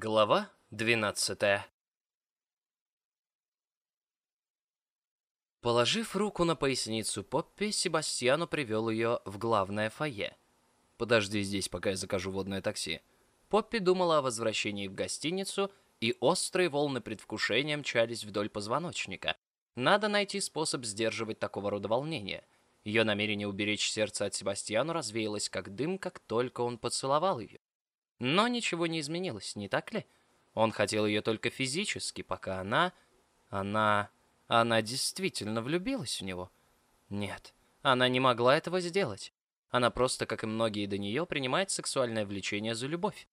Глава 12 Положив руку на поясницу Поппи, Себастьяну привел ее в главное фойе. «Подожди здесь, пока я закажу водное такси». Поппи думала о возвращении в гостиницу, и острые волны предвкушения мчались вдоль позвоночника. Надо найти способ сдерживать такого рода волнения. Ее намерение уберечь сердце от Себастьяну развеялось как дым, как только он поцеловал ее. Но ничего не изменилось, не так ли? Он хотел ее только физически, пока она... Она... Она действительно влюбилась в него? Нет, она не могла этого сделать. Она просто, как и многие до нее, принимает сексуальное влечение за любовь.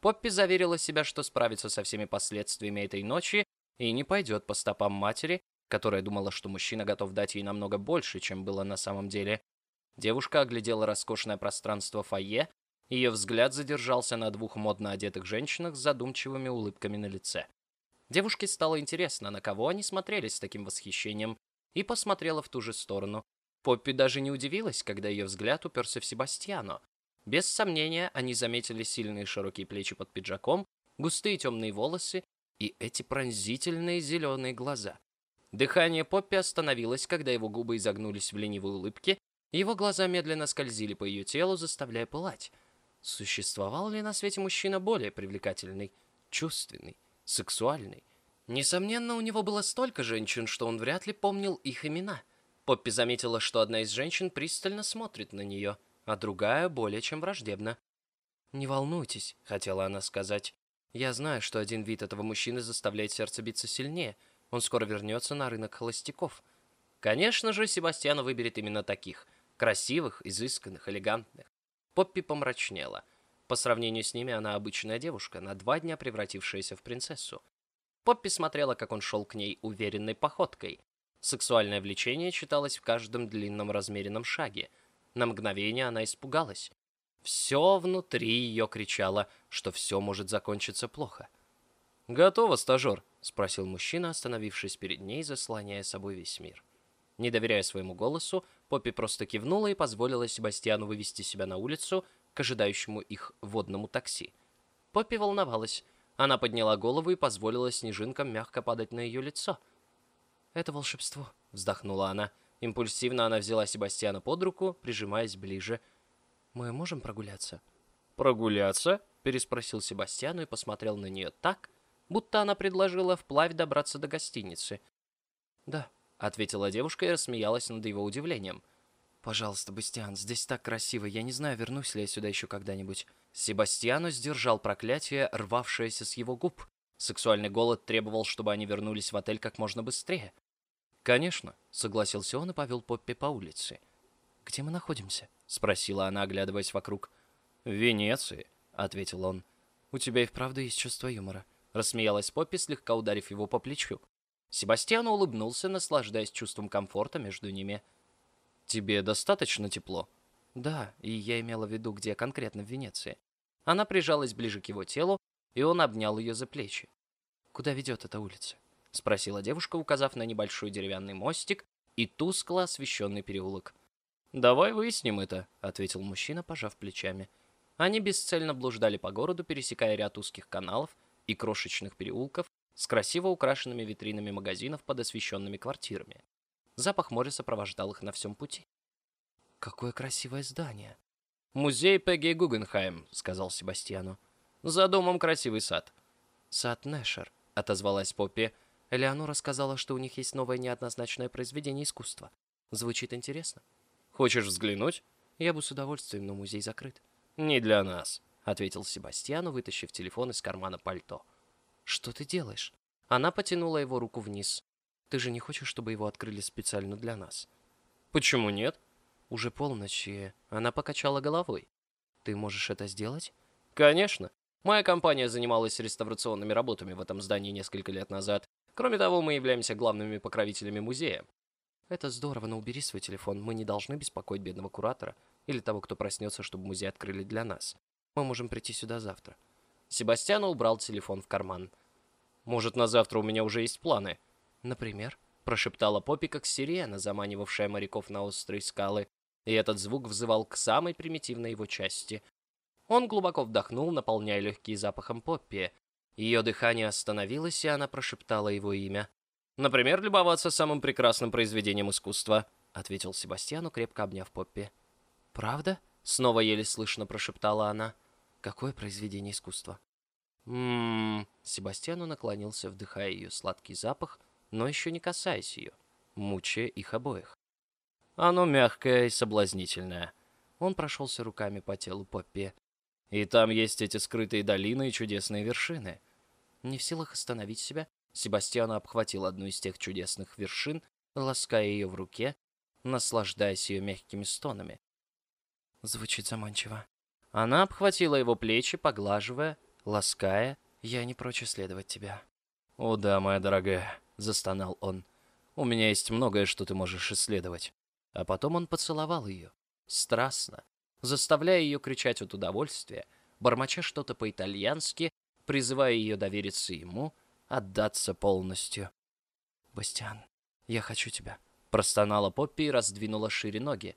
Поппи заверила себя, что справится со всеми последствиями этой ночи и не пойдет по стопам матери, которая думала, что мужчина готов дать ей намного больше, чем было на самом деле. Девушка оглядела роскошное пространство фойе, ее взгляд задержался на двух модно одетых женщинах с задумчивыми улыбками на лице. Девушке стало интересно, на кого они смотрели с таким восхищением, и посмотрела в ту же сторону. Поппи даже не удивилась, когда ее взгляд уперся в Себастьяно. Без сомнения, они заметили сильные широкие плечи под пиджаком, густые темные волосы и эти пронзительные зеленые глаза. Дыхание Поппи остановилось, когда его губы изогнулись в ленивой улыбке, его глаза медленно скользили по ее телу, заставляя пылать. Существовал ли на свете мужчина более привлекательный, чувственный, сексуальный? Несомненно, у него было столько женщин, что он вряд ли помнил их имена. Поппи заметила, что одна из женщин пристально смотрит на нее, а другая более чем враждебно. «Не волнуйтесь», — хотела она сказать. «Я знаю, что один вид этого мужчины заставляет сердце биться сильнее. Он скоро вернется на рынок холостяков». Конечно же, Себастьян выберет именно таких. Красивых, изысканных, элегантных. Поппи помрачнела. По сравнению с ними она обычная девушка, на два дня превратившаяся в принцессу. Поппи смотрела, как он шел к ней уверенной походкой. Сексуальное влечение читалось в каждом длинном размеренном шаге. На мгновение она испугалась. Все внутри ее кричало, что все может закончиться плохо. «Готово, стажер?» — спросил мужчина, остановившись перед ней, заслоняя собой весь мир. Не доверяя своему голосу, Поппи просто кивнула и позволила Себастьяну вывести себя на улицу к ожидающему их водному такси. Поппи волновалась. Она подняла голову и позволила снежинкам мягко падать на ее лицо. «Это волшебство», — вздохнула она. Импульсивно она взяла Себастьяна под руку, прижимаясь ближе. «Мы можем прогуляться?» «Прогуляться?» — переспросил Себастьян и посмотрел на нее так, будто она предложила вплавь добраться до гостиницы. «Да», — ответила девушка и рассмеялась над его удивлением. «Пожалуйста, Бастиан, здесь так красиво, я не знаю, вернусь ли я сюда еще когда-нибудь». Себастьяну сдержал проклятие, рвавшееся с его губ. Сексуальный голод требовал, чтобы они вернулись в отель как можно быстрее. «Конечно», — согласился он и повел Поппи по улице. «Где мы находимся?» — спросила она, оглядываясь вокруг. «В Венеции», — ответил он. «У тебя и вправду есть чувство юмора», — рассмеялась Поппи, слегка ударив его по плечу. Себастьян улыбнулся, наслаждаясь чувством комфорта между ними. «Тебе достаточно тепло?» «Да, и я имела в виду, где конкретно в Венеции». Она прижалась ближе к его телу, и он обнял ее за плечи. «Куда ведет эта улица?» — спросила девушка, указав на небольшой деревянный мостик и тускло освещенный переулок. «Давай выясним это», — ответил мужчина, пожав плечами. Они бесцельно блуждали по городу, пересекая ряд узких каналов и крошечных переулков, с красиво украшенными витринами магазинов под освещенными квартирами. Запах моря сопровождал их на всем пути. «Какое красивое здание!» «Музей Пегги Гугенхайм», — сказал Себастьяну. «За домом красивый сад». «Сад Нэшер», — отозвалась Поппи. Элеонора сказала, что у них есть новое неоднозначное произведение искусства. Звучит интересно. «Хочешь взглянуть?» «Я бы с удовольствием, но музей закрыт». «Не для нас», — ответил Себастьяну, вытащив телефон из кармана пальто. «Что ты делаешь?» Она потянула его руку вниз. «Ты же не хочешь, чтобы его открыли специально для нас?» «Почему нет?» «Уже полночь, и...» Она покачала головой. «Ты можешь это сделать?» «Конечно. Моя компания занималась реставрационными работами в этом здании несколько лет назад. Кроме того, мы являемся главными покровителями музея». «Это здорово, но убери свой телефон. Мы не должны беспокоить бедного куратора или того, кто проснется, чтобы музей открыли для нас. Мы можем прийти сюда завтра». Себастьян убрал телефон в карман. «Может, на завтра у меня уже есть планы?» «Например?» — прошептала Поппи, как сирена, заманивавшая моряков на острые скалы, и этот звук взывал к самой примитивной его части. Он глубоко вдохнул, наполняя легкие запахом Поппи. Ее дыхание остановилось, и она прошептала его имя. «Например, любоваться самым прекрасным произведением искусства», — ответил Себастьяну, крепко обняв Поппи. «Правда?» — снова еле слышно прошептала она. «Какое произведение искусства?» «Ммм...» Себастьяну наклонился, вдыхая ее сладкий запах, но еще не касаясь ее, мучая их обоих. «Оно мягкое и соблазнительное». Он прошелся руками по телу Поппи. «И там есть эти скрытые долины и чудесные вершины. Не в силах остановить себя, Себастьян обхватил одну из тех чудесных вершин, лаская ее в руке, наслаждаясь ее мягкими стонами. Звучит заманчиво. Она обхватила его плечи, поглаживая, лаская. «Я не прочь исследовать тебя». «О да, моя дорогая», — застонал он. «У меня есть многое, что ты можешь исследовать». А потом он поцеловал ее, страстно, заставляя ее кричать от удовольствия, бормоча что-то по-итальянски призывая ее довериться ему, отдаться полностью. «Бастиан, я хочу тебя», — простонала Поппи и раздвинула шире ноги.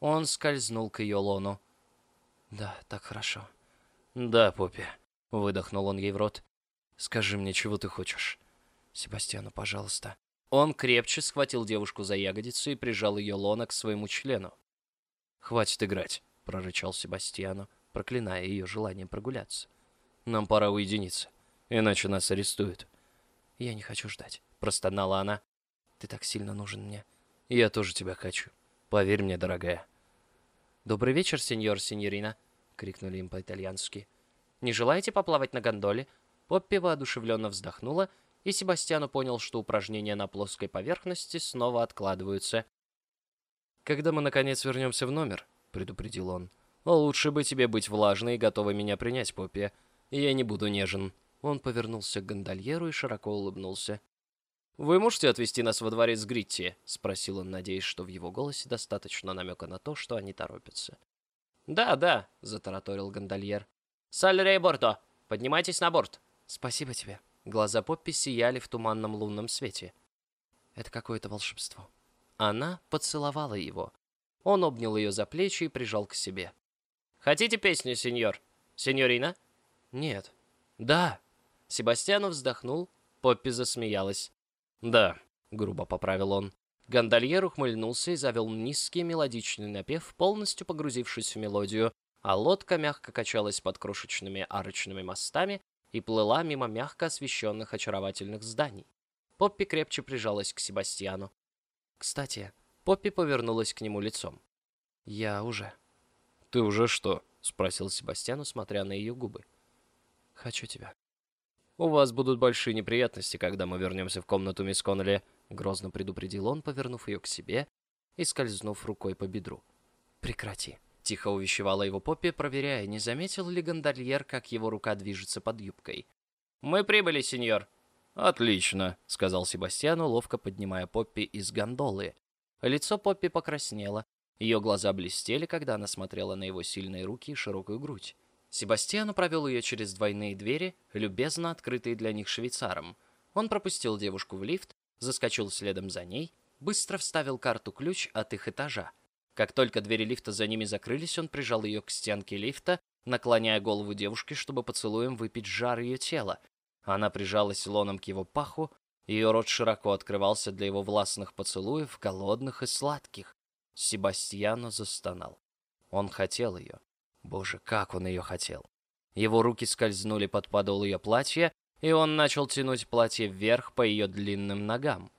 Он скользнул к ее лону. «Да, так хорошо». «Да, Поппи», — выдохнул он ей в рот. «Скажи мне, чего ты хочешь?» «Себастьяну, пожалуйста». Он крепче схватил девушку за ягодицу и прижал ее лона к своему члену. «Хватит играть», — прорычал Себастьяну, проклиная ее желание прогуляться. Нам пора уединиться, иначе нас арестуют». «Я не хочу ждать», — простонала она. «Ты так сильно нужен мне». «Я тоже тебя хочу. Поверь мне, дорогая». «Добрый вечер, сеньор, сеньорина», — крикнули им по-итальянски. «Не желаете поплавать на гондоле?» Поппи воодушевленно вздохнула, и Себастьяну понял, что упражнения на плоской поверхности снова откладываются. «Когда мы, наконец, вернемся в номер», — предупредил он, — «лучше бы тебе быть влажной и готовой меня принять, Поппи. Я не буду нежен». Он повернулся к гондольеру и широко улыбнулся. «Вы можете отвезти нас во дворец Гритти?» — спросил он, надеясь, что в его голосе достаточно намека на то, что они торопятся. «Да, да», — затараторил гондольер. «Саль Бордо, поднимайтесь на борт». «Спасибо тебе». Глаза Поппи сияли в туманном лунном свете. «Это какое-то волшебство». Она поцеловала его. Он обнял ее за плечи и прижал к себе. «Хотите песню, сеньор? Сеньорина?» «Нет». «Да». Себастьяну вздохнул, Поппи засмеялась. «Да», — грубо поправил он. Гондольер ухмыльнулся и завел низкий мелодичный напев, полностью погрузившись в мелодию, а лодка мягко качалась под крошечными арочными мостами и плыла мимо мягко освещенных очаровательных зданий. Поппи крепче прижалась к Себастьяну. Кстати, Поппи повернулась к нему лицом. «Я уже». «Ты уже что?» — спросил Себастьяну, смотря на ее губы. Хочу тебя. У вас будут большие неприятности, когда мы вернемся в комнату мисс Коннелли, грозно предупредил он, повернув ее к себе и скользнув рукой по бедру. Прекрати. Тихо увещевала его Поппи, проверяя, не заметил ли гондольер, как его рука движется под юбкой. «Мы прибыли, сеньор!» «Отлично», — сказал Себастьяну, ловко поднимая Поппи из гондолы. Лицо Поппи покраснело, ее глаза блестели, когда она смотрела на его сильные руки и широкую грудь. Себастьяну провел ее через двойные двери, любезно открытые для них швейцаром. Он пропустил девушку в лифт, заскочил следом за ней, быстро вставил карту-ключ от их этажа. Как только двери лифта за ними закрылись, он прижал ее к стенке лифта, наклоняя голову девушки, чтобы поцелуем выпить жар ее тела. Она прижалась лоном к его паху, ее рот широко открывался для его властных поцелуев, голодных и сладких. Себастьяно застонал. Он хотел ее. Боже, как он ее хотел. Его руки скользнули под подол ее платья, и он начал тянуть платье вверх по ее длинным ногам.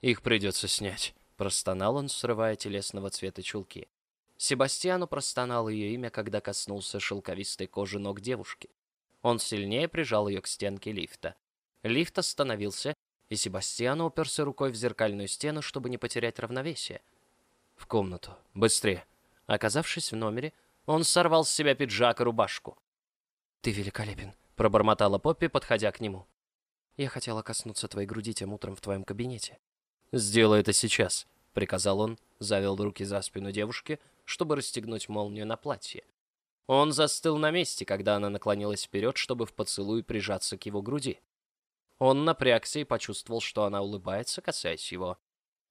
«Их придется снять», — простонал он, срывая телесного цвета чулки. Себастьяну простонал ее имя, когда коснулся шелковистой кожи ног девушки. Он сильнее прижал ее к стенке лифта. Лифт остановился, и Себастьяну уперся рукой в зеркальную стену, чтобы не потерять равновесие. «В комнату. Быстрее!» Оказавшись в номере, он сорвал с себя пиджак и рубашку. «Ты великолепен», — пробормотала Поппи, подходя к нему. «Я хотела коснуться твоей груди тем утром в твоем кабинете». «Сделай это сейчас», — приказал он, завел руки за спину девушки, чтобы расстегнуть молнию на платье. Он застыл на месте, когда она наклонилась вперед, чтобы в поцелуй прижаться к его груди. Он напрягся и почувствовал, что она улыбается, касаясь его.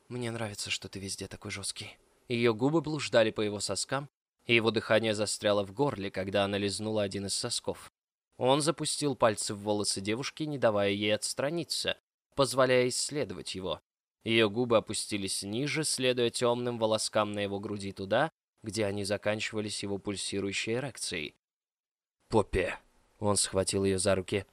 «Мне нравится, что ты везде такой жесткий». Ее губы блуждали по его соскам, и его дыхание застряло в горле, когда она лизнула один из сосков. Он запустил пальцы в волосы девушки, не давая ей отстраниться, позволяя исследовать его. Ее губы опустились ниже, следуя темным волоскам на его груди туда, где они заканчивались его пульсирующей эрекцией. «Поппи!» — он схватил ее за руки.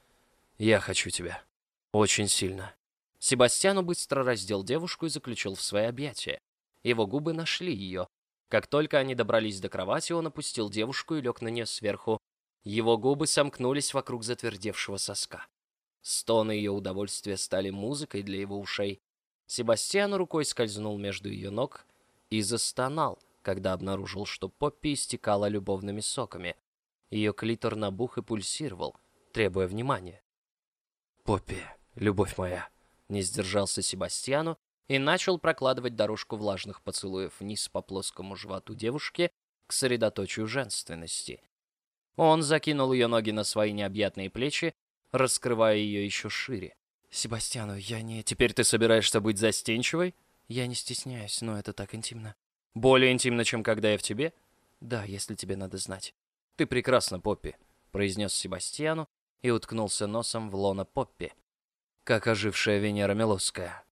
«Я хочу тебя. Очень сильно». Себастьяну быстро раздел девушку и заключил в свои объятия. Его губы нашли ее. Как только они добрались до кровати, он опустил девушку и лег на нее сверху. Его губы сомкнулись вокруг затвердевшего соска. Стоны ее удовольствия стали музыкой для его ушей. Себастьян рукой скользнул между ее ног и застонал, когда обнаружил, что Поппи истекала любовными соками. Ее клитор набух и пульсировал, требуя внимания. «Поппи, любовь моя!» — не сдержался Себастьяну и начал прокладывать дорожку влажных поцелуев вниз по плоскому животу девушки к средоточию женственности. Он закинул ее ноги на свои необъятные плечи, раскрывая ее еще шире. «Себастьяну, я не... Теперь ты собираешься быть застенчивой?» «Я не стесняюсь, но это так интимно». «Более интимно, чем когда я в тебе?» «Да, если тебе надо знать». «Ты прекрасна, Поппи», — произнес Себастьяну и уткнулся носом в лона Поппи, как ожившая Венера Милосская.